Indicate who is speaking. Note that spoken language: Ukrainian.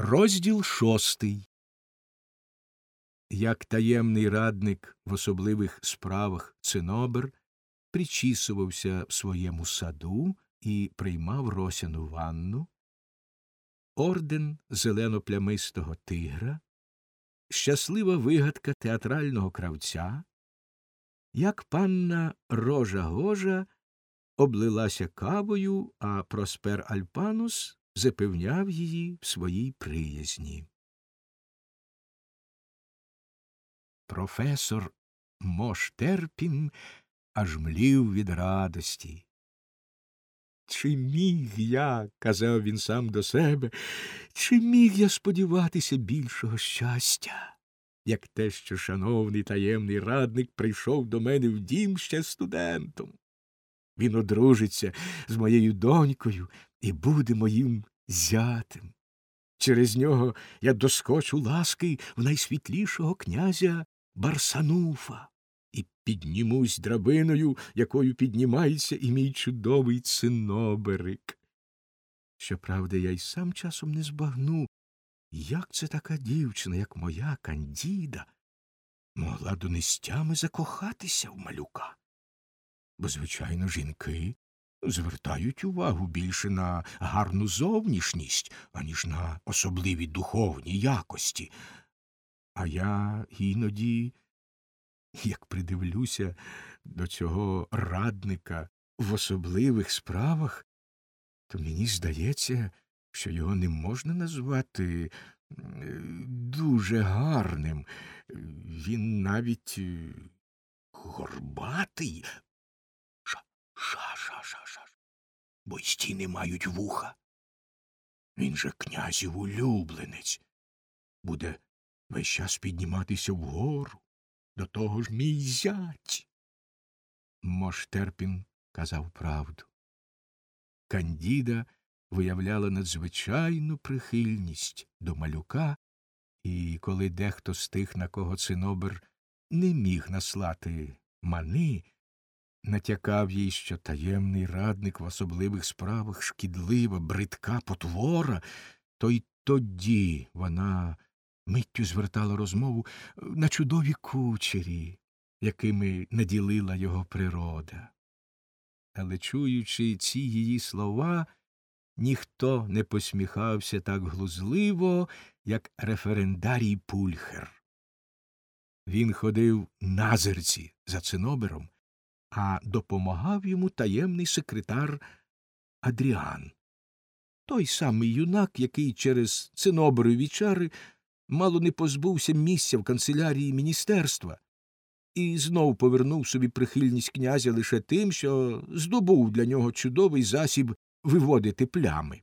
Speaker 1: Розділ шостий. Як таємний радник в особливих справах цинобер причісувався в своєму саду і приймав росяну ванну, орден зелено-плямистого тигра, щаслива вигадка театрального кравця, як панна рожа гожа облилася кавою, а Проспер Альпанус запевняв її в своїй приязні. Професор Моштерпін аж млів від радості. Чи міг я, казав він сам до себе, чи міг я сподіватися більшого щастя, як те, що шановний таємний радник прийшов до мене в дім ще студентом. Він одружиться з моєю донькою і буде моїм зятем. Через нього я доскочу ласки в найсвітлішого князя Барсануфа і піднімусь драбиною, якою піднімається і мій чудовий циноберик. Щоправда, я й сам часом не збагну, як це така дівчина, як моя Кандіда, могла донестями закохатися в малюка. Бо, звичайно, жінки звертають увагу більше на гарну зовнішність, аніж на особливі духовні якості. А я іноді, як придивлюся до цього радника в особливих справах, то мені здається, що його не можна назвати дуже гарним. Він навіть е, горбатий. Ша, ша, ша, ша. Бо й стіни мають вуха. Він же князів улюбленець. Буде весь час підніматися вгору. До того ж мій зять. Моштерпін казав правду. Кандіда виявляла надзвичайну прихильність до малюка, і коли дехто з тих, на кого цинобер не міг наслати мани, натякав їй, що таємний радник в особливих справах шкідлива, бридка потвора, то й тоді вона миттю звертала розмову на чудові кучері, якими наділила його природа. Але, чуючи ці її слова, ніхто не посміхався так глузливо, як референдарій Пульхер. Він ходив назирці за цинобером, а допомагав йому таємний секретар Адріан. Той самий юнак, який через циноберові чари мало не позбувся місця в канцелярії міністерства, і знов повернув собі прихильність князя лише тим, що здобув для нього чудовий засіб виводити плями.